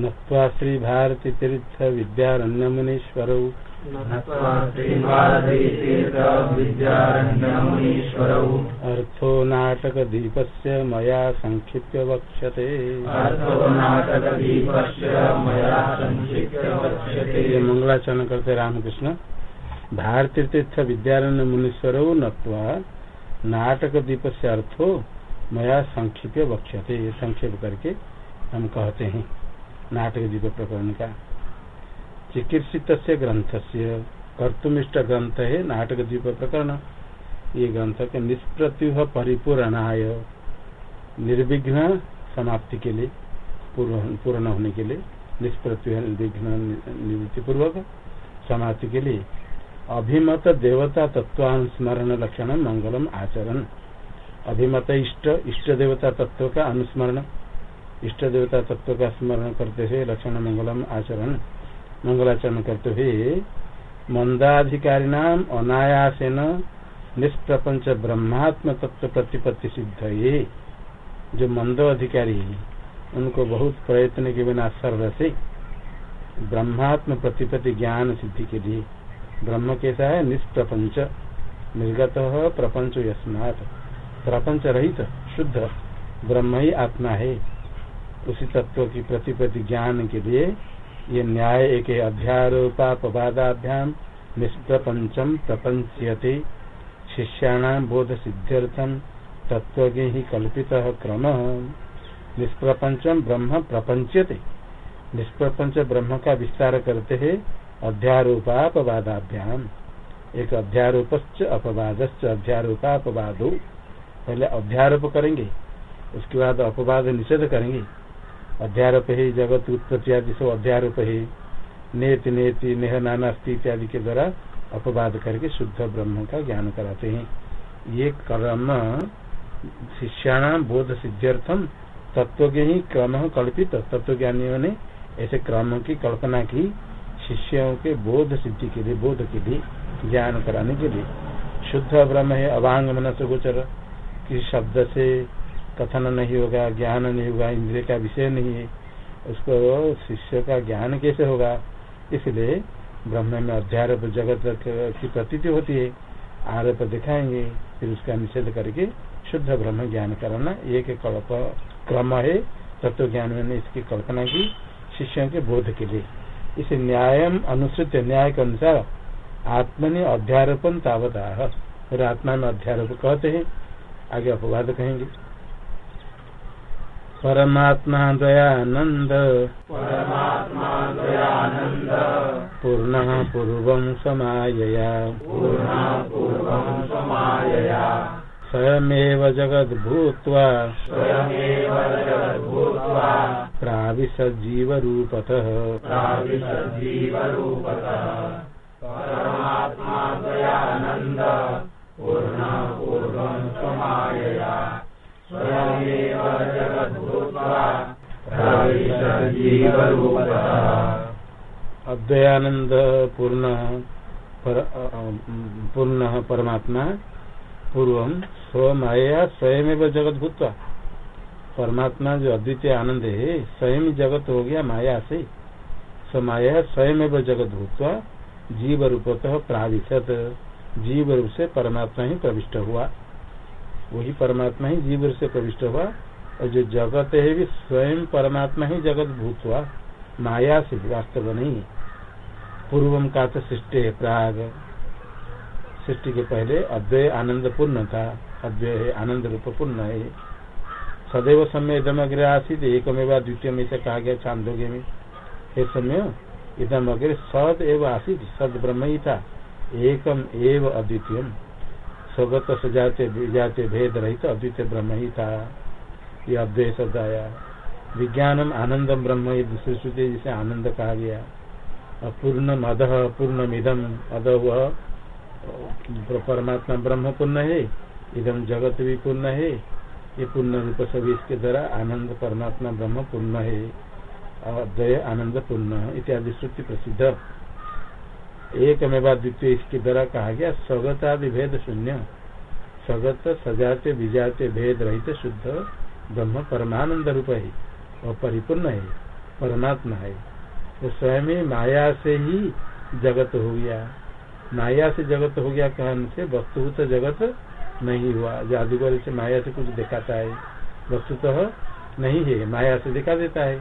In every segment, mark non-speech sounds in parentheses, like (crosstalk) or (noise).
नत्वा श्री भारती तीर्थ विद्यारण्य मुनीश्वरौ अर्थो नाटक दीपस्य मया संक्षिप्य वक्ष्यते। ये मंगलाचरण करते रामकृष्ण। भारती तीर्थ विद्यारण्य मुनीश्वरौ नत्वा नाटक दीप से अर्थो मया संक्षिप्य वक्ष्यते। ये संक्षेप करके हम कहते हैं। नाटक दीप प्रकरण का चिकित्सित ग्रंथ से कर्तुमिष्ट ग्रंथ है नाटक दीप प्रकरण ये ग्रंथ के निष्प्रत्युह परिपूर्णाय निर्विघ्न समाप्ति के लिए पूर्ण होने के लिए, निष्प्रत्युह निर्विघ्न निवृत्ति पूर्वक समाप्ति के लिए, अभिमत देवता तत्वानुस्मरण लक्षण मंगलम आचरण अभिमत इष्ट इष्ट देवता तत्व का अनुस्मरण। इष्ट देवता तत्व का स्मरण करते हुए लक्षण मंगलम आचरण, मंगलाचरण करते हुए मंदाधिकारी नाम अनायासेन निष्प्रपंच ब्रह्मात्म तत्व प्रतिपत्ति सिद्ध ये। जो मंद अधिकारी है, उनको बहुत प्रयत्न के बिना सर्व से ब्रह्मात्म प्रतिपत्ति ज्ञान सिद्धि के लिए ब्रह्म कैसा है? निष्प्रपंच। निर्गत प्रपंच यस्मात। प्रपंच रहित, शुद्ध ब्रह्म ही आत्मा है। उसी तत्व की प्रतिपत्ति ज्ञान के लिए ये न्याय एक अध्यारोपापवादाभ्याम निष्प्रपंचम प्रपंचयते। शिष्याणाम बोध सिद्ध्यर्थम तत्व ही कल्पित क्रम। निष्प्रपंचम ब्रह्म प्रपंचते निष्प्रपंच ब्रह्म का विस्तार करते हैं अध्यारोपापवादाभ्याम एक अध्यारोपश्च अपवादश्च अध्यारोपापवादो पहले अध्यारोप करेंगे, उसके बाद अपवाद निषेध करेंगे। अध्यारोप है जगत उत्पत्ति आदि सब अध्यारोप। है नेत, नेति, नेह नानास्ति इत्यादि के द्वारा अपवाद करके शुद्ध ब्रह्म का ज्ञान कराते हैं। ये क्रम शिष्याणाम बोध सिद्ध्यर्थम तत्व के ही क्रम कल्पित तत्व ज्ञानियों ने ऐसे क्रम की कल्पना की शिष्यों के बोध सिद्धि के लिए, बोध के लिए, ज्ञान कराने के लिए। शुद्ध ब्रह्म है अभांग से गोचर किसी शब्द से कथन नहीं होगा, ज्ञान नहीं होगा, इंद्रिय का विषय नहीं है। उसको शिष्य का ज्ञान कैसे होगा? इसलिए ब्रह्म में अध्यारोप जगत की प्रतीति होती है। आरोप दिखाएँगे, फिर उसका निषेध करके शुद्ध ब्रह्म ज्ञान कराना एक कल्प क्रम है। तत्व ज्ञान में इसकी कल्पना की शिष्यों के बोध के लिए। इसे न्यायम अनुसृत न्याय के अनुसार आत्मनि अध्यारोपण तावता फिर आत्मा में अध्यारोप कहते हैं। आगे अपवाद कहेंगे। परमात्मा दयानंद पूर्ण पूर्व समायया। पूर्वं समायया। स्वयमेव जगद्भूत्वा। प्राविशज्जीवरूपतः। परमात्मा दयानन्द पूर्णा पूर्वं समायया। अद्वयानंद पूर्ण पर, पूर्ण परमात्मा पूर्व स्वमाया स्वयं जगत भूतवा। परमात्मा जो अद्वितीय आनंद है स्वयं जगत हो गया माया से। स्वमाया स्वयं जगत भूतवा जीव रूपतः प्राविशत जीव रूप से परमात्मा ही प्रविष्ट हुआ। वही परमात्मा ही जीव से प्रविष्ट हुआ और जो जगत है भी स्वयं परमात्मा ही जगत भूत हुआ। माया से वास्तव नहीं पूर्वम का तो सृष्टि है प्राग। सृष्टि के पहले अद्वय आनंद पूर्ण था। अद्वय है आनंद रूप पूर्ण है। सदैव समय इदम अग्र आसित। एकमेवा द्वितीय में से कहा गया छांदोग्य में। हे समय इदम अग्र सद एव आसित। सद ब्रह्म ही था एकम एव अद्वितीय स्वगत सजाते विजाते भेद रहित अद्वितीय ब्रह्म ही था। ये अद्वय शब्द आया। विज्ञानम आनंदम ब्रह्म ये दूसरी श्रुति जिसे आनंद कहा गया। पूर्णम अध पूर्णम इधम अध वह परमात्मा ब्रह्म पूर्ण है इधम जगत भी पूर्ण है। ये पूर्ण रूप सभी इसके द्वारा आनंद, परमात्मा ब्रह्म पूर्ण है। अद्वय आनंद पूर्ण इत्यादि श्रुति प्रसिद्ध। एक मेवा द्वितीय इसके द्वारा कहा गया स्वगतादि भेद शून्य स्वगत, सजाते, विजाते, भेद रहित, शुद्ध, ब्रह्म परमानंद रूप है और परिपूर्ण है परमात्मा है। तो स्वयं माया से ही जगत हो गया। माया से जगत हो गया कहने से वस्तुत जगत नहीं हुआ। जादूगर से माया से कुछ दिखाता है। वस्तुतः नहीं है, माया से दिखा देता है।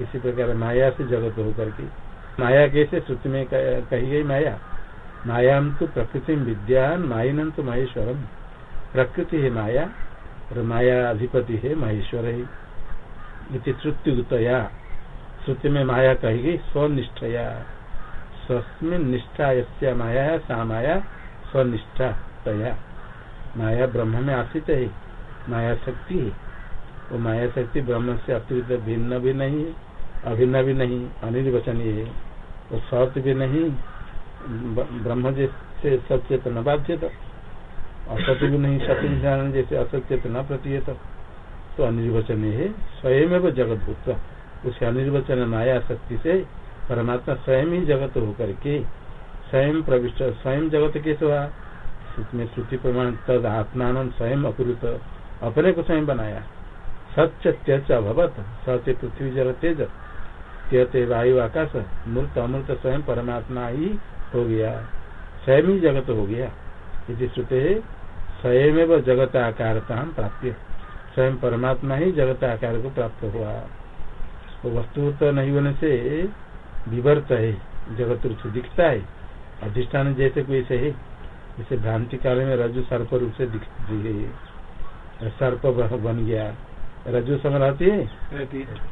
इसी प्रकार माया से जगत हो करके माया कैसे श्रुति में कही गई माया? मायाम तो प्रकृति विद्यान माइनम तो महेश्वरम प्रकृति है माया, और माया अधिपति है महेश्वर है। इति श्रुतिगतया श्रुति में माया कही गई, स्वनिष्ठया। स्वस्मिन निष्ठा यस्या माया है सा माया स्वनिष्ठा तया माया ब्रह्म में आश्रित है, माया शक्ति है। वो माया शक्ति ब्रह्म से अतिरिक्त भिन्न भी नहीं है। अभिन्न भी नहीं अनिर्वचनीय है। वो सत्य भी नहीं ब्रह्म जैसे सचेतन बाध्यत। असत्य भी नहीं सत्य जैसे असचेतन प्रतीयत तो अनिर्वचनीय है स्वयं वो जगत भूत उसे अनिर्वचन माया शक्ति से परमात्मा स्वयं ही जगत होकर के स्वयं प्रविष्ट, स्वयं जगत के हुआ इसमें श्रुति प्रमाण तद आत्मान स्वयं अपूर्त अपने को स्वयं बनाया। सत्य त्यच अभवत सत्य पृथ्वी जल तेज त्यते वायु आकाश मूर्त अमृत स्वयं परमात्मा ही हो गया। स्वयं ही जगत हो गया। इसी श्रुते स्वयं जगत आकारता प्राप्त स्वयं परमात्मा ही जगत आकार को प्राप्त हुआ। तो वस्तु तो नहीं होने से विवर्त है जगत रूप से दिखता है। अधिष्ठान जैसे कोई से है जैसे भ्रांति काल में रजु सर्प रूप से दिखती है। सर्प बन गया। रजु समय रहती है?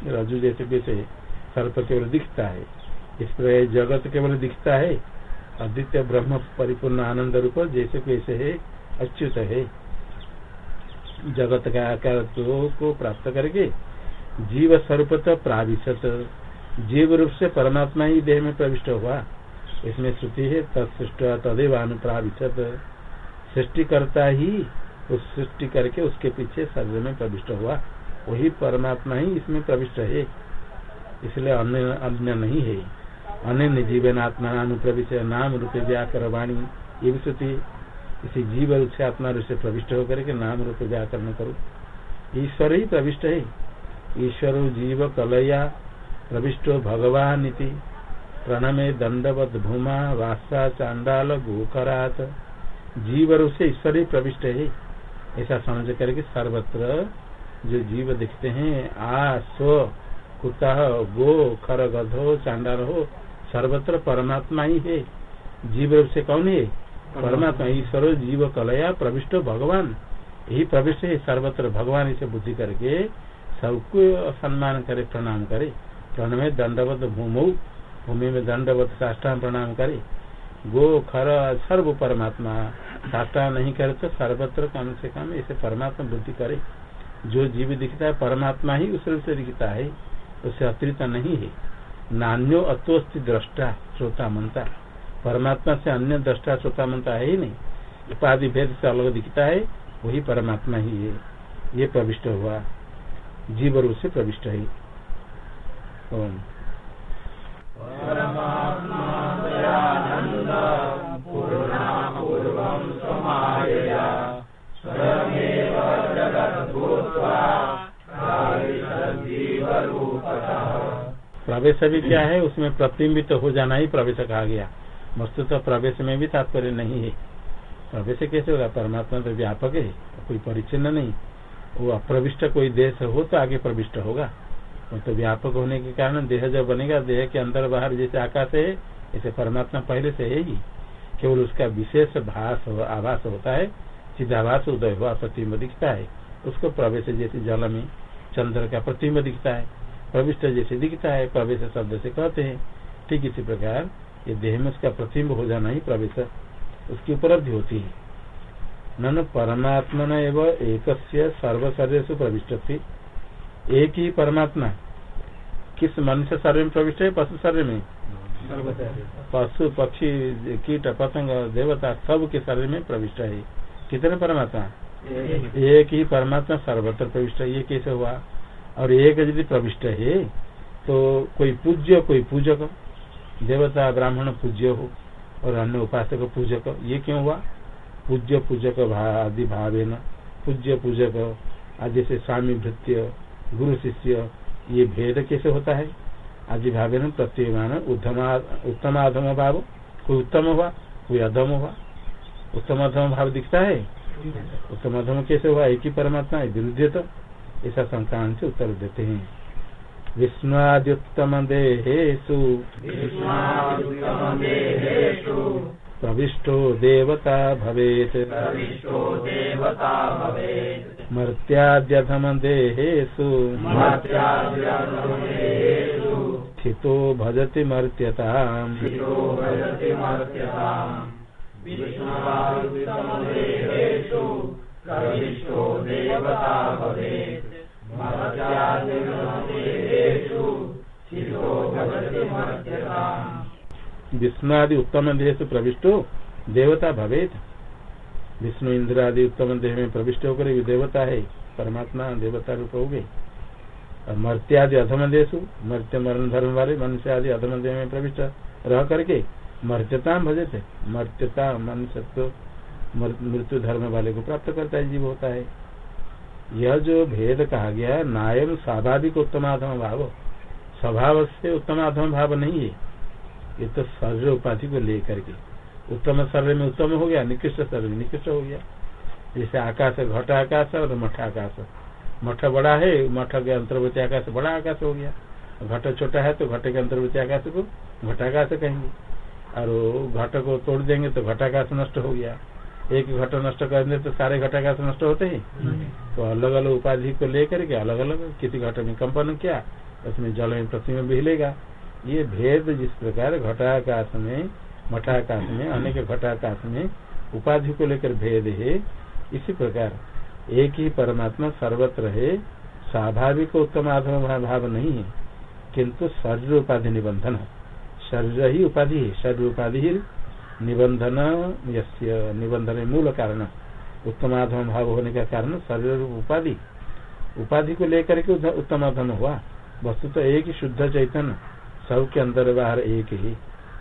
रजु जैसे कैसे सर्प केवल दिखता है। इस पर जगत केवल दिखता है। अद्वितीय ब्रह्म परिपूर्ण आनंद रूप जैसे कैसे है, अच्युत है। जगत का आकार को प्राप्त करके जीव स्वरूप प्राविशत। जीव रूप से परमात्मा ही देह में प्रविष्ट हुआ। इसमें श्रुति है, तत्सृष्ट तदेव अनुप्राविशत सृष्टि करता ही उस सृष्टि करके उसके पीछे शरीर में प्रविष्ट हुआ। वही परमात्मा ही इसमें प्रविष्ट है। इसलिए अन्य अन्य नहीं है। अन्य जीवन आत्मा अनुप्रविश नाम रूप व्याकर वाणी ये भी इसी जीव रूप से आत्मा रूप से प्रविष्ट होकर के नाम रूप व्याकरण करो। ईश्वर ही प्रविष्ट है। ईश्वर जीव कलया, प्रविष्टो भगवान प्रणमे दंडवत भूमा वासा चांडाल गोकरात। जीव रूप से ईश्वर ही प्रविष्ट है। ऐसा समझ करके सर्वत्र जो जीव दिखते हैं, आ, स्व कुत्ता गो खर गधो चांडाल हो सर्वत्र परमात्मा ही है। जीव रूप से कौन है? परमात्मा, ईश्वर, जीव, कलया, प्रविष्ट, भगवान। यही प्रविष्ट है, सर्वत्र भगवान इसे बुद्धि करके सबको सम्मान करे, प्रणाम करे। प्रणमे दंडवत भूमि भूमि में दंडवत साष्टांग प्रणाम करे। गो, खर, सर्व परमात्मा, साष्टांग नहीं करे तो सर्वत्र कम से कम इसे परमात्मा बुद्धि करे। जो जीव दिखता है, परमात्मा ही उस रूप से दिखता है। उससे अतिरिक्त नहीं है। नान्यो अतोस्ति दृष्टा श्रोता मनता परमात्मा से अन्य दृष्टा श्रोता मनता है ही नहीं। उपाधि भेद से अलग दिखता है, वही परमात्मा ही है। ये प्रविष्ट हुआ। जीव रूप से प्रविष्ट है। ओम। प्रवेश भी क्या है उसमें प्रतिबिंबित तो हो जाना ही प्रवेश कहा गया। वस्तु तो प्रवेश में भी तात्पर्य नहीं है। प्रवेश कैसे होगा? परमात्मा तो व्यापक है कोई परिचिन्न नहीं। वो अप्रविष्ट कोई देश हो तो आगे प्रविष्ट होगा। वो तो व्यापक होने के कारण देह जब बनेगा देह के अंदर बाहर जैसे आकाश है ऐसे परमात्मा पहले से है ही। केवल उसका विशेष भाष हो, आभास होता है चिदाभास उदय हुआ प्रतिम्ब दिखता है। उसको प्रवेश जैसे जल में चंद्र का प्रतिम्ब दिखता है। प्रविष्ट जैसे दिखता है प्रवेश शब्द से कहते हैं। ठीक इसी प्रकार ये देह में उसका प्रतिम्ब हो जाना ही प्रवेश उसकी उपलब्धि होती है। न परमात्मा न एवं एक सर्व शरीर से प्रविष्ट थी एक ही परमात्मा। किस मनुष्य शरीर में प्रविष्ट है? पशु शरीर में। पशु पक्षी कीट पतंग देवता सब के शरीर में प्रविष्ट है। कितने परमात्मा? एक ही परमात्मा सर्वत्र प्रविष्ट है। ये कैसे हुआ? और एक यदि प्रविष्ट है तो कोई पूज्य, कोई पूजक, देवता, ब्राह्मण पूज्य हो और अन्य उपासक पूजक, ये क्यों हुआ? पूज्य, पूजक आदि भाव न पूज्य, पूजक आदि से स्वामी भृत्य, गुरु शिष्य, ये भेद कैसे होता है? आदि भाव में प्रत्ययमान उत्तम अधम भाव। कोई उत्तम हुआ? कोई अधम हुआ? उत्तम अधम भाव दिखता है? उत्तम अधम कैसे हुआ? एक ही परमात्मा है, विरुद्ध तो। ऐसा संक्रांत से उत्तर देते हैं। विष्णुआद्युत्तम देहेशु प्रविष्टो देवता भवेत्। मर्त्याद्यधम देहेशु स्थितो भजति मर्त्यता मर्त्यताम्। विष्णु आदि उत्तम देह से प्रविष्टो, देवता भवेत। विष्णु इंद्र आदि उत्तम देह में प्रविष्ट होकर देवता है, परमात्मा देवता रूप हो गए और मर्त्य आदि अधम देश मर्त्य मरण धर्म वाले मनुष्य आदि अधम देह में प्रविष्ट रह करके मर्त्यता भजे थे मर्त्यता मनुष्य मृत्यु धर्म वाले को प्राप्त करता है, जीव होता है। यह जो भेद कहा गया नायम स्वाभाविक उत्तमाधम भाव। स्वभाव से उत्तमाधम भाव नहीं है। ये तो सर्व उपाधि को लेकर के। उत्तम शरीर में उत्तम हो गया, निकृष्ट शरीर में निकृष्ट हो गया। जैसे आकाश घट आकाश और मठ आकाश। मठ बड़ा है, मठ के अंतर्वर्ती आकाश बड़ा आकाश हो गया। घट छोटा है तो घट के अंतर्वर्ती आकाश को घटाकाश कहेंगे। और घट को तोड़ देंगे तो घटाकाश नष्ट हो गया। एक घट नष्ट कर दे तो सारे घटाकाश नष्ट होते हैं। तो अलग अलग उपाधि को लेकर के अलग अलग किसी घट में कंपन किया, उसमें जल में प्रतिमा भी हिलेगा ये भेद जिस प्रकार घटाकाश में, मठाकाश में, अनेक घटाकाश में उपाधि को लेकर भेद है, इसी प्रकार एक ही परमात्मा सर्वत्र है, स्वाभाविक उत्तम आधम भाव नहीं है, किंतु शरीर उपाधि निबंधन है। शरीर ही उपाधि है, शरीर उपाधि निबंधन, यस्य निबंधन मूल कारण, उत्तमाधम भाव होने का कारण, शरीर उपाधि। उपाधि को लेकर के उत्तम अधम हुआ। वस्तु तो एक ही शुद्ध चैतन्य सब के अंदर बाहर एक ही।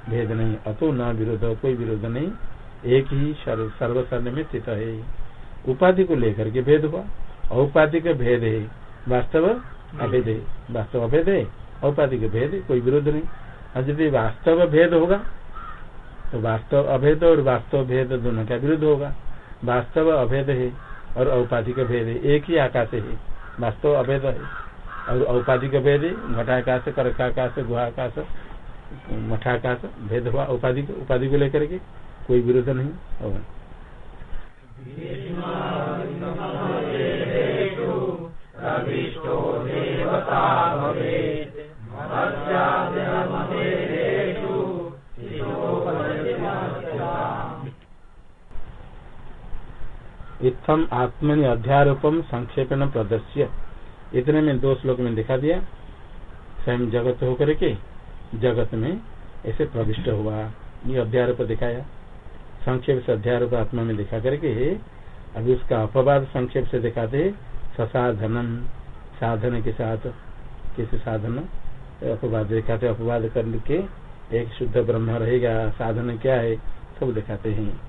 भेद नहीं, अतो न विरोध, कोई विरोध नहीं, एक ही सर्वसर्न में स्थित है। उपाधि को लेकर के भेद हुआ। औपाधि का भेद है। वास्तव अभेद वास्तव अभेद है। औपाधि का भेद कोई विरोध नहीं। यदि वास्तव भेद होगा तो वास्तव अभेद और वास्तव भेद दोनों का विरुद्ध होगा। वास्तव अभेद है और औपाधिक भेद है। एक ही आकाश है। वास्तव अभेद है और औपाधिक भेद है। घटाकाश कर्काकाश, गुहाकाश, मठाकाश भेद हुआ उपाधि उपाधि को लेकर के कोई विरोध नहीं होगा। इतम आत्मनि अध्यारोपम संक्षेपण प्रदर्श्य। इतने में दो श्लोक में दिखा दिया। स्वयं जगत होकर के जगत में ऐसे प्रविष्ट हुआ। ये अध्यारोप दिखाया। संक्षेप से अध्यारोप आत्मा में दिखा करके अभी उसका अपवाद संक्षेप से दिखाते ससाधनम, साधन के साथ किसी साधन अपवाद दिखाते अपवाद करके एक शुद्ध ब्रह्म रहेगा, साधन क्या है, सब दिखाते हैं।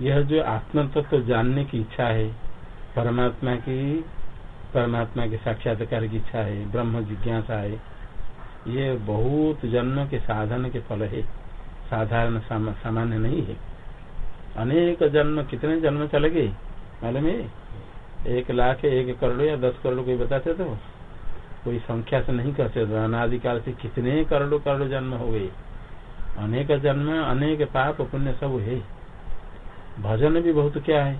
यह जो आत्म तत्व तो जानने की इच्छा है, परमात्मा की, परमात्मा के साक्षात्कार की इच्छा है, ब्रह्म जिज्ञासा है, ये बहुत जन्म के साधन के फल है। साधारण सामान्य नहीं है। अनेक जन्म, कितने जन्म चले गए? मालूम है? एक लाख एक करोड़ या दस करोड़ कोई बताते तो? कोई संख्या से नहीं कहते तो अनादिकाल से कितने करोड़ों करोड़ जन्म हो गए? अनेक जन्म अनेक पाप पुण्य सब है। भजन भी बहुत क्या है?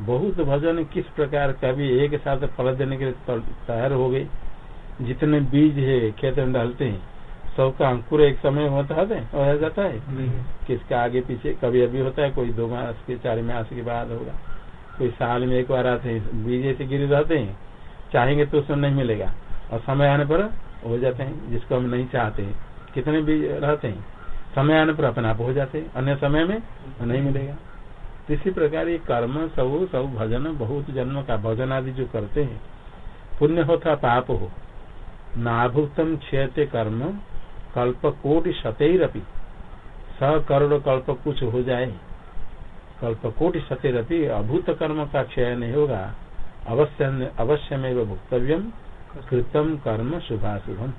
बहुत भजन किस प्रकार का भी एक साथ फल देने के लिए तैयार हो गए? जितने बीज है खेत में डालते हैं सबका अंकुर एक समय होता है हो जाता है? किसका आगे पीछे कभी अभी होता है कोई दो मास के चार मास के बाद होगा। कोई साल में एक बार आते हैं, बीज ऐसे गिरे रहते हैं, चाहेंगे तो उसमें नहीं मिलेगा। और समय आने पर हो जाते हैं, जिसको हम नहीं चाहते कितने बीज रहते हैं, समय आने पर अपने आप हो जाते हैं, अन्य समय में नहीं मिलेगा। तो इसी प्रकार ये कर्म, सब सब भजन, बहुत जन्म का भजन आदि जो करते हैं, पुण्य होता पाप हो। नाभूतम क्षेत्र कर्म, कल्प कोटि शतरअपी स करोड़ कल्प कुछ हो जाए। कल्प कोटि शतरअपी अभूत कर्म का क्षय नहीं होगा अवश्य अवश्य में भुक्तव्यम कृतम कर्म शुभाशुभम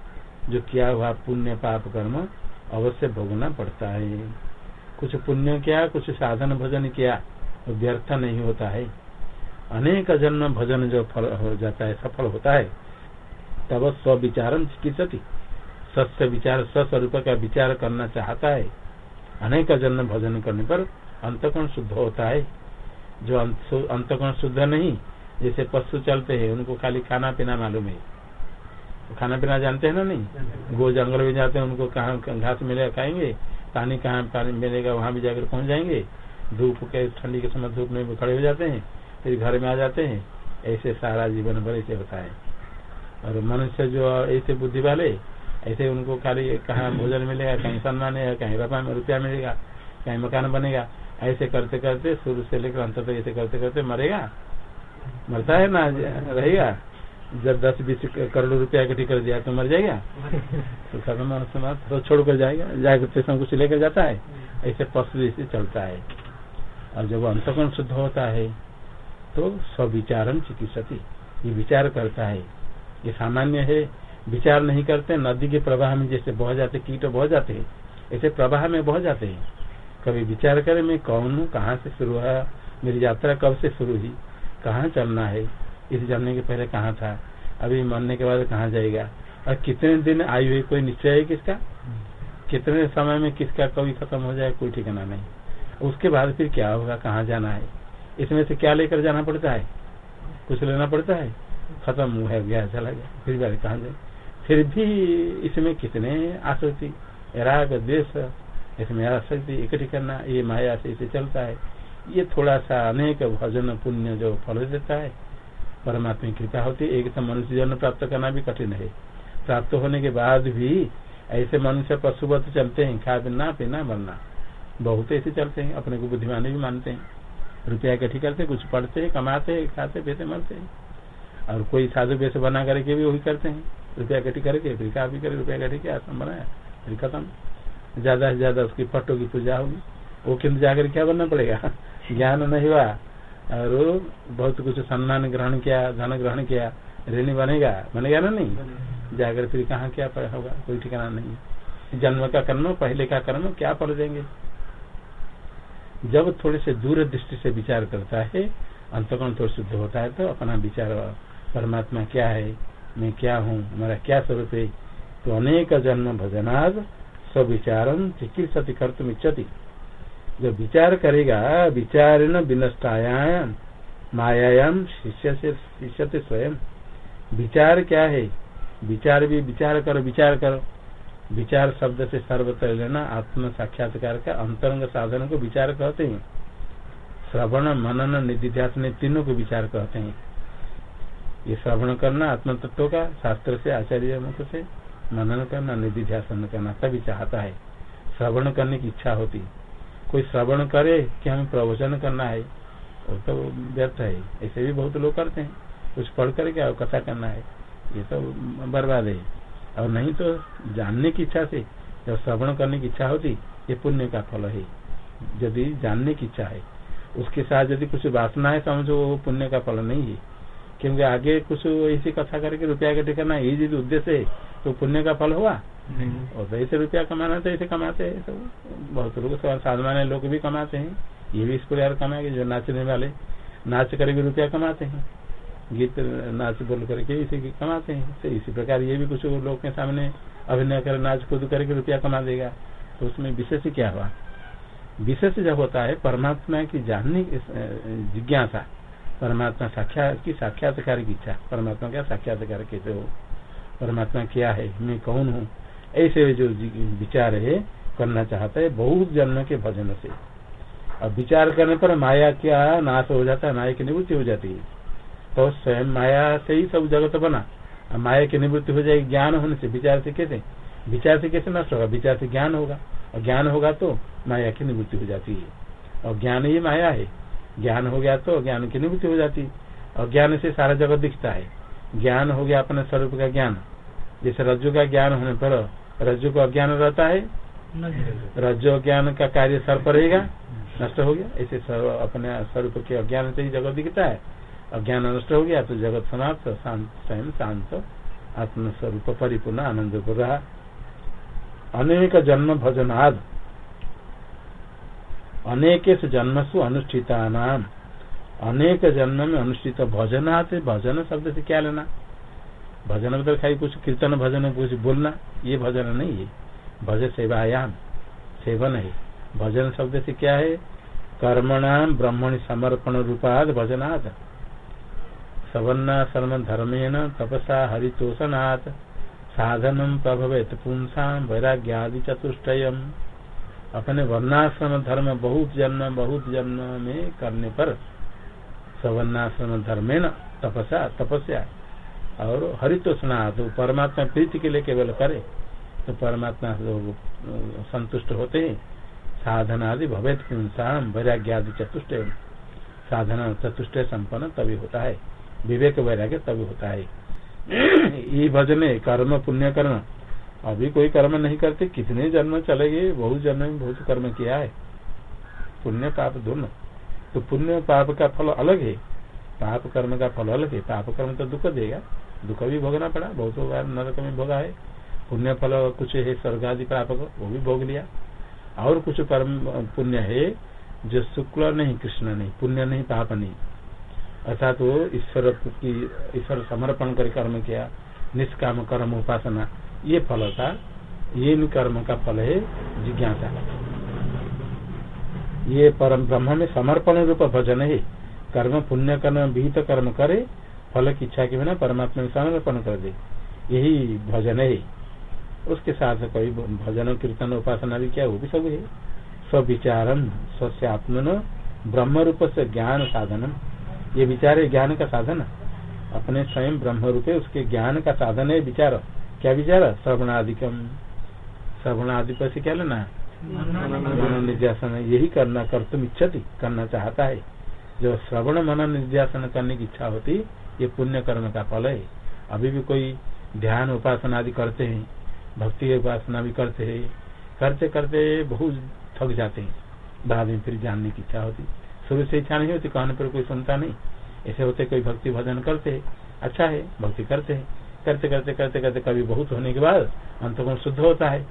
जो किया हुआ पुण्य पाप कर्म अवश्य भोगना पड़ता है। कुछ पुण्य किया, कुछ साधन भजन किया, व्यर्थ नहीं होता है। अनेक जन्म भजन जो फल हो जाता है, सफल होता है। तब स्व विचारम चिकित्सती। सत्य विचार, स्वस्वरूप का विचार करना चाहता है। अनेक जन्म भजन करने पर अंतकरण शुद्ध होता है। जो अंतकरण शुद्ध नहीं जैसे पशु चलते हैं उनको खाली खाना पीना मालूम है। खाना पीना जानते हैं ना नहीं? गो जंगल में जाते हैं उनको कहाँ घास मिलेगा खाएँगे पानी कहाँ पानी मिलेगा वहाँ भी जाकर पहुँच जाएँगे। धूप के ठंडी के समय धूप में खड़े हो जाते हैं फिर घर में आ जाते हैं। ऐसे सारा जीवन भर ऐसे होता है। और मनुष्य जो ऐसे बुद्धि वाले ऐसे उनको खाली कहाँ भोजन मिलेगा कहीं सम्मान है कहीं रुपया मिलेगा कहीं मकान बनेगा। ऐसे करते करते, शुरू से लेकर अंत तक ऐसे करते करते मरेगा। मरता है ना, रहेगा। जब दस बीस करोड़ रुपया इकट्ठी कर दिया तो मर जाएगा। तो खत्म तो छोड़ कर जाएगा। जाकर पैसा कुछ लेकर जाता है। ऐसे पशु जैसे चलता है। और जब अंतकरण शुद्ध होता है तो स्विचारम चिकित्सती। ये विचार करता है। ये सामान्य है। विचार नहीं करते, नदी के प्रवाह में जैसे बह जाते, कीट बह जाते, ऐसे प्रवाह में बह जाते हैं। कभी विचार करे, मैं कौन हूँ? कहाँ से शुरू हुआ? मेरी यात्रा कब से शुरू हुई? कहाँ चलना है? इस जन्म के पहले कहाँ था? अभी मरने के बाद कहाँ जाएगा? और कितने दिन आयु हुई कोई निश्चय है किसका? कितने समय में किसका कभी खत्म हो जाए? कोई ठिकाना नहीं। उसके बाद फिर क्या होगा? कहाँ जाना है? इसमें से क्या लेकर जाना पड़ता है? कुछ लेना पड़ता है? खत्म हुआ गया, चला गया। फिर बारे कहा जाए? फिर भी इसमें कितने आसक्ति, राग, द्वेष इसमें आसक्ति इकट्ठी करना, ये माया से इसे चलता है। ये थोड़ा सा अनेक भजन पुण्य जो फल देता है, परमात्मा की कृपा होती है। एक तो मनुष्य जन्म प्राप्त करना भी कठिन है। प्राप्त होने के बाद भी ऐसे मनुष्य पशुवत चलते हैं, खा पीना पीना, मरना। बहुत ऐसे चलते हैं, अपने को बुद्धिमान भी मानते हैं। रुपया इकट्ठी करते कुछ पढ़ते कमाते खाते, पीते, मरते हैं। और कोई साधु पैसे बना करके भी वही करते हैं। रुपया इकट्ठी करके, फिर खा भी करे रुपया इकट्ठी किया बनाया, फिर खत्म। ज़्यादा से ज़्यादा उसकी पट्टों की पूजा होगी। वो किन्तु जाकर क्या बनना पड़ेगा? (laughs) ज्ञान नहीं हुआ। और बहुत कुछ सम्मान ग्रहण किया धन ग्रहण किया ऋणी बनेगा। बनेगा ना नहीं? जाकर फिर कहाँ क्या होगा? कोई ठिकाना नहीं जन्म का कर्म पहले का कर्म क्या पढ़ देंगे? जब थोड़े से दूर दृष्टि से विचार करता है अंतकोण थोड़ा शुद्ध होता है तो अपना विचार परमात्मा क्या है? मैं क्या हूँ? मेरा क्या स्वरूप है? तो अनेक जन्म भजनाद स्विचारम चिकित्सति कर तुम इच्छती जो विचार करेगा विचार न विनष्टायाम मायायाम शिष्य से शिष्य स्वयं। विचार क्या है? विचार भी विचार करो विचार करो। विचार शब्द से सर्वत्र लेना, आत्म साक्षात्कार का अंतरंग साधन को विचार कहते हैं। श्रवण, मनन, निधिध्यास ने तीनों को विचार कहते हैं। ये श्रवण करना आत्म तत्व का शास्त्र से, आचार्य मुख से मनन करना निधि ध्यान करना, तभी चाहता है। श्रवण करने की इच्छा होती। कोई श्रवण करे कि हमें प्रवचन करना है, वो तो व्यर्थ है। ऐसे भी बहुत लोग करते हैं। कुछ पढ़ कर क्या कथा करना है। ये तो बर्बाद है। और नहीं तो जानने की इच्छा से, जब श्रवण करने की इच्छा होती, ये पुण्य का फल है। यदि जानने की इच्छा है, उसके साथ यदि कुछ वासना है, समझो वो पुण्य का फल नहीं है। क्योंकि आगे कुछ ऐसी कथा करके रुपया इकट्ठे करना ये यदि उद्देश्य है तो पुण्य का फल हुआ। और तो ऐसे रुपया कमाना तो ऐसे कमाते हैं सब। बहुत लोग साधारण लोग भी कमाते हैं। ये भी इसको यार कमाएँगे जो नाचने वाले नाच करके रुपया कमाते हैं। गीत नाच बोल करके इसी कमाते हैं। तो इसी प्रकार ये भी कुछ लोग के सामने अभिनय कर नाच कूद करके रुपया कमा देगा। तो उसमें विशेष क्या हुआ? विशेष जब होता है परमात्मा की जानने जिज्ञासा। परमात्मा साक्षात की साक्षात्कार की इच्छा। परमात्मा का साक्षात्कार कैसे हो? परमात्मा क्या है? मैं कौन हूँ? ऐसे जो विचार है, करना चाहता है, बहुत जन्म के भजन से। और विचार करने पर माया क्या नाश हो जाता है? माया की निवृत्ति हो जाती है। तो स्वयं माया से ही सब जगत बना। माया की निवृत्ति हो जाएगी ज्ञान होने से। विचार से कैसे? विचार से कैसे नष्ट होगा? विचार से ज्ञान होगा। और ज्ञान होगा तो माया की निवृत्ति हो जाती है। और ज्ञान ही माया है। ज्ञान हो गया तो ज्ञान की निवृत्ति हो जाती। और ज्ञान से सारा जगत दिखता है। ज्ञान हो गया अपने स्वरूप का ज्ञान। जैसे रज्जु का ज्ञान होने पर रज्जु को अज्ञान रहता है। रज्जु ज्ञान का कार्य सर्प रहेगा, नष्ट हो गया। ऐसे अपने स्वरूप के अज्ञान से ही जगत दिखता है। अज्ञान नष्ट हो गया तो जगत समाप्त, शांत, स्वयं शांत आत्म स्वरूप परिपूर्ण आनंद को रहा। अनेक जन्म भजनाद अनेक जन्मसु अनुष्ठिता नाम अनेक जन्म में अनुष्ठित भजनाथ भजन शब्द से क्या लेना? भजन मतलब खाई कुछ कीर्तन भजन कुछ बोलना, ये भजन नहीं है। भजन सेवायाम, सेवन है। भजन शब्द से क्या है? कर्मणाम ब्रह्मण समर्पण रूपाद भजनाथ सवर्णा सर्म धर्मेण तपसा हरितोषनाथ साधनम प्रभवित पुंसा वैराग्यादि चतुष्टयम। अपने वर्णाश्रम धर्म, बहुत जन्म बहुत जन्म में करने पर सवर्णाश्रम धर्मेण तपसा, तपस्या। तपस्या और हरितोषनाथ परमात्मा प्रीति के लिए केवल करे तो परमात्मा लोग संतुष्ट होते हैं। साधना आदि भवेद पुंसाम वैराग्यादि चतुष्ट। साधना चतुष्ट संपन्न तभी होता है। विवेक वैराग्य तभी होता है। (clears throat) ये भजन कर्म पुण्य कर्म अभी कोई कर्म नहीं करते, कितने जन्म चले गए, बहुत जन्म में बहुत कर्म किया है। पुण्य पाप दोनों। तो पुण्य पाप का फल अलग है, पाप कर्म का फल अलग है। पाप कर्म तो दुख देगा, दुख भी भोगना पड़ा, बहुत बार नरक में भोगा है। पुण्य फल कुछ है, स्वर्ग आदि प्रापक वो भी भोग लिया। और कुछ कर्म, पुण्य है, जो शुक्ल नहीं, कृष्ण नहीं, पुण्य नहीं, पाप नहीं। अर्थात वो ईश्वर की, ईश्वर समर्पण कर कर्म किया, निष्काम कर्म उपासना। ये फल था, ये कर्म का फल है, जिज्ञासा। ये परम ब्रह्म में समर्पण रूप भजन है। कर्म पुण्य कर्म, विहित कर्म करे, फल की इच्छा के बिना परमात्मा में समर्पण कर दे। यही भजन है। उसके साथ कोई भजन, कीर्तन, उपासना भी क्या, वो भी सब है। स्विचारम स्वस्यात्मन, ब्रह्म रूप से ज्ञान साधन ये विचार है ज्ञान का साधन। अपने स्वयं ब्रह्म रूपे उसके ज्ञान का साधन है, विचार। क्या विचार श्रवणाधिकम। श्रवणादि पर से क्या लेना निर्यासन यही करना, कर तुम इच्छति, करना चाहता है। जो श्रवण मन निर्यासन करने की इच्छा होती, ये पुण्य कर्म का फल है। अभी भी कोई ध्यान उपासना आदि करते हैं, भक्ति उपासना भी करते है, करते करते बहुत थक जाते हैं। बाद में फिर जानने की इच्छा होती। शुरू से इच्छा नहीं होती, कहने पर कोई सुनता नहीं। ऐसे होते कोई भक्ति भजन करते है। अच्छा है, भक्ति करते है। करते करते करते करते कभी बहुत होने के बाद अंतगुण शुद्ध होता है।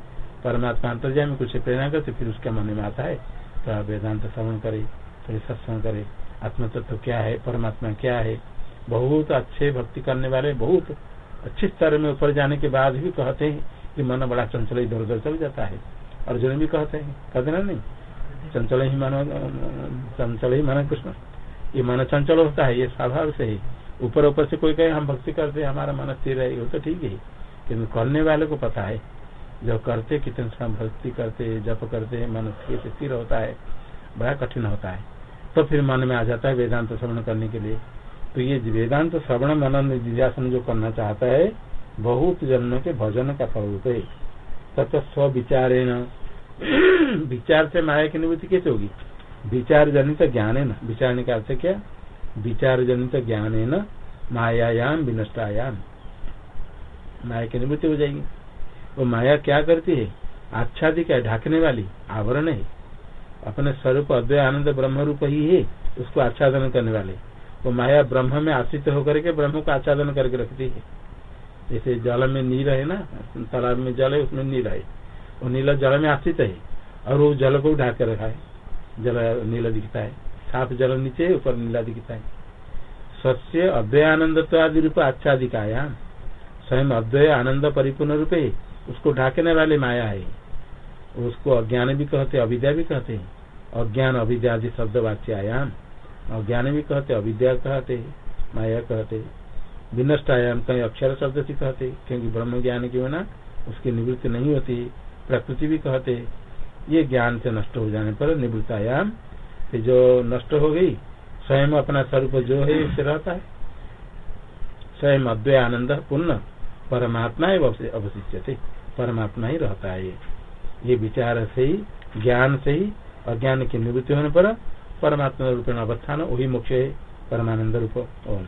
परमात्मा अंतर्जा में कुछ प्रेरणा करते, फिर उसके मन में आता है। तो वेदांत श्रवण करे थोड़ी सत्संग करे। आत्म तत्व क्या है, परमात्मा क्या है? बहुत अच्छे भक्ति करने वाले, बहुत अच्छे स्तर में ऊपर जाने के बाद भी कहते हैं कि मन बड़ा चंचल इधर उधर चल जाता है। अर्जुन भी कहते हैं, कहते ना नहीं? चंचल ही मन, चंचल ही मन, कृष्ण। ये मन चंचल होता है, ये स्वभाव से ही। ऊपर ऊपर से कोई कहे, हम भक्ति करते हमारा मन स्थिर है वो तो ठीक है किन्तु करने वाले को पता है, जब करते कितने भक्ति करते जप करते मन स्थिर होता है, बड़ा कठिन होता है। तो फिर मन में आ जाता है वेदांत श्रवण करने के लिए। तो ये वेदांत श्रवण मनन निध्यासन जो करना चाहता है, बहुत जन्म के भजन का फल रूप है। तथा स्व विचारे से माया की निवृत्ति कैसे होगी? विचार जनित ज्ञान है ना। विचार अर्थ क्या? विचार जनित ज्ञान है न मायायाम विनष्टायाम माया की निवृत्ति हो जाएगी। वो माया क्या करती है? आच्छादित है ढाकने वाली आवरण है। अपने स्वरूप अद्वय आनंद ब्रह्म रूप ही है, उसको आच्छादन करने वाले। वो माया ब्रह्म में आश्रित होकर के ब्रह्म को आच्छादन करके रखती है। जैसे जल में नील है ना, तालाब में जल है, उसमें नील है। वो नीला जल में आश्रित है और वो जल को ढाक कर रखा है। जल नीला दिखता है। साफ़ जल नीचे, ऊपर नीला दिखता है सस्य अद्वय आनंद आदि रूप आच्छादिकाया। स्वयं अद्वय आनंद परिपूर्ण रूपे उसको ढाकने वाले माया है। उसको अज्ञान भी कहते, अविद्या भी कहते। अज्ञान अविद्या आदि शब्द वाच्यायाम अज्ञान भी कहते, अविद्या कहते, माया कहते। विनष्टायाम कहीं अक्षर शब्द से कहते, क्योंकि ब्रह्म ज्ञान के बिना उसकी निवृत्ति नहीं होती। प्रकृति भी कहते। ये ज्ञान से नष्ट हो जाने पर निवृत्तायाम जो नष्ट हो गई, स्वयं अपना स्वरूप जो है, उससे रहता है। स्वयं अद्वय आनंद, पूर्ण परमात्मा ही अवशिष्य थे परमात्मा ही रहता है ये। विचार से ही, ज्ञान से ही, अज्ञान की निवृत्ति होने पर परमात्मा रूप अवस्थान, वही मुख्य है परमानंद रूप ओम।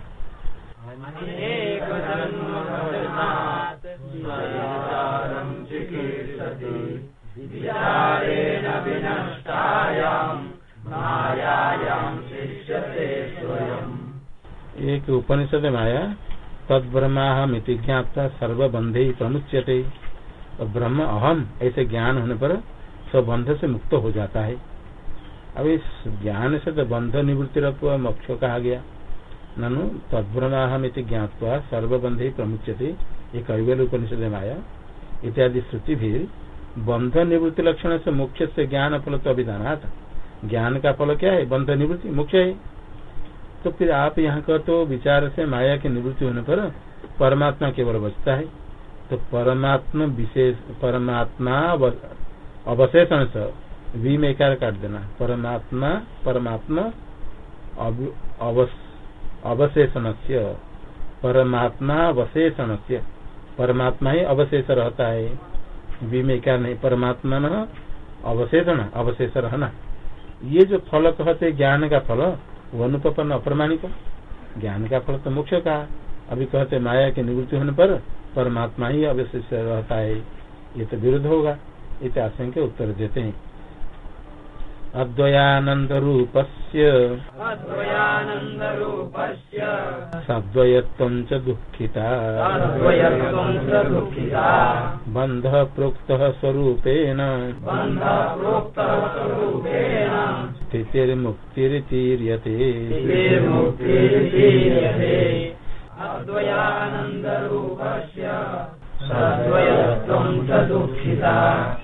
एक उपनिषद में आया तद ब्रह्माहमिति ज्ञाता सर्वबंधे प्रमुच्यते ब्रह्म अहम, ऐसे ज्ञान होने पर सब बंध से मुक्त हो जाता है। अब इस ज्ञान से तो बंध निवृत्ति मोक्ष कहा गया। ननु तद्भ्रमाहमिति ज्ञातवा सर्वबंधे प्रमुच्यते ये उपनिषद में आया। इत्यादि श्रुति भी बंध निवृत्ति लक्षण से मुख्य से ज्ञान फल तो अभिधान ज्ञान का फल क्या है? बंध निवृत्ति मुख्य है। तो फिर आप यहाँ का तो विचार से माया की निवृत्ति होने पर परमात्मा केवल बचता है। तो परमात्मा विशेष, परमात्मा अवशेषण वी में कार काट देना। परमात्मा परमात्मा अवशेषण से, परमात्मा अवशेषण से, परमात्मा ही अवशेष रहता है। वी में क्या नहीं, परमात्मा न अवशेषण, अवशेष रहना। ये जो फल कहते ज्ञान का फल वो अनुपन्न अप्रमाणिक। ज्ञान का फल तो मुख्य का। अभी कहते माया के निवृत्ति होने पर परमात्मा ही अवश्य रहता है। ये तो विरुद्ध होगा। इतिहास के उत्तर देते हैं। अद्वयानंद रूपस्य सद्वयत्व च दुःखिता। बंध प्रोक्त स्वरूपेण। स्थितिर्मुक्तिरितीर्यते अद्वयानन्दरूपस्य। सद्वयत्वं च दुःखिता।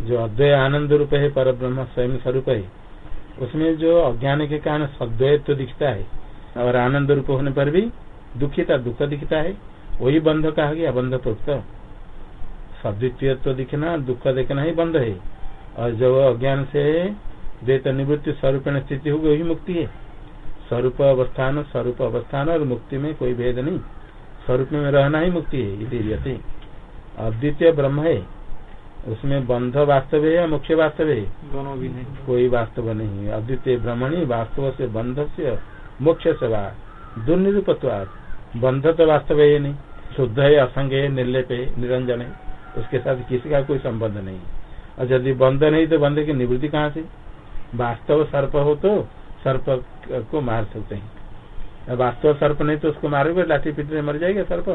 जो अद्वय आनंद रूप है पर ब्रह्म स्वयं स्वरूप है, उसमें जो अज्ञान के कारण सद्वयत्व दिखता है, और आनंद रूप होने पर भी दुखिता दुख दिखता है, वही बंध कहा गया बंध प्रोक्त सद्वितीयत्व दिखना, दुख देखना ही बंध है। और जो अज्ञान से द्वैत निवृत्ति स्वरूप स्थिति होगी, वही मुक्ति है। स्वरूप अवस्थान स्वरूप अवस्थान और मुक्ति में कोई भेद नहीं। स्वरूप में रहना ही मुक्ति है अद्वितीय ब्रह्म है। उसमें बंध वास्तव है या मुख्य वास्तव है? दोनों भी नहीं। कोई वास्तव नहीं है। अद्वितीय ब्रह्मणी वास्तव से बंध से मुख्य से दुर्निरूपत्वाद बंध तो वास्तव है नहीं। शुद्ध है असंग है निर्लेप है निरंजन है। उसके साथ किसी का कोई संबंध नहीं। और यदि बंध नहीं तो बंध की निवृत्ति कहाँ से? वास्तव सर्प हो तो सर्प को मार सकते हैं। वास्तव सर्प नहीं तो उसको मारोगे लाठी पीटने मर जाएगा सर्प।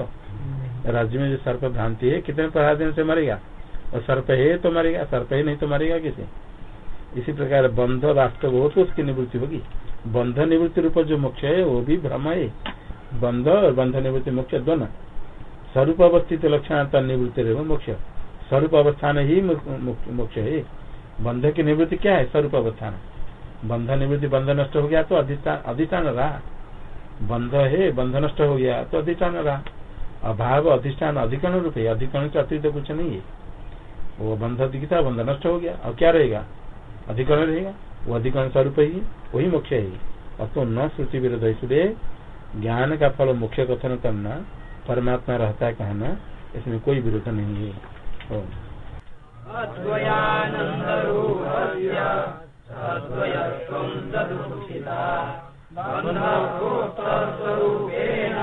राज्य में जो सर्प भ्रांति है कितने प्रहार देने से मरेगा? और सर्प है तो मरेगा सर्प ही नहीं तो मरेगा किसे? इसी प्रकार बंध वास्तव हो तो उसकी निवृत्ति होगी। बंध निवृत्ति रूप जो मुख्य है वो भी भ्रम है। बंध और बंध निवृत्ति मुख्य दोनों। स्वरूप अवस्थित लक्षण निवृत्ति रहे मुख्य स्वरूप अवस्थान ही मुख्य है। बंध की निवृत्ति क्या है? स्वरूप अवस्थान। बंध निवृत्ति बंध नष्ट हो गया तो अधिष्ठान रहा। बंध है, बंध नष्ट हो गया तो अधिष्ठान रहा। अभाव, अधिष्ठान, अधिकरण रूप है। अधिकरण से अतिरिक्त कुछ नहीं है। वो बंध दिखता, बंध नष्ट हो गया। और क्या रहेगा? अधिकरण रहेगा। वो अधिकरण स्वरूप ही वही मुख्य है। अब तो न श्रुति विरोध इसलिए ज्ञान का फल मुख्य कथन करना, परमात्मा रहता है कहना, इसमें कोई विरोध नहीं है। स्वरूपेण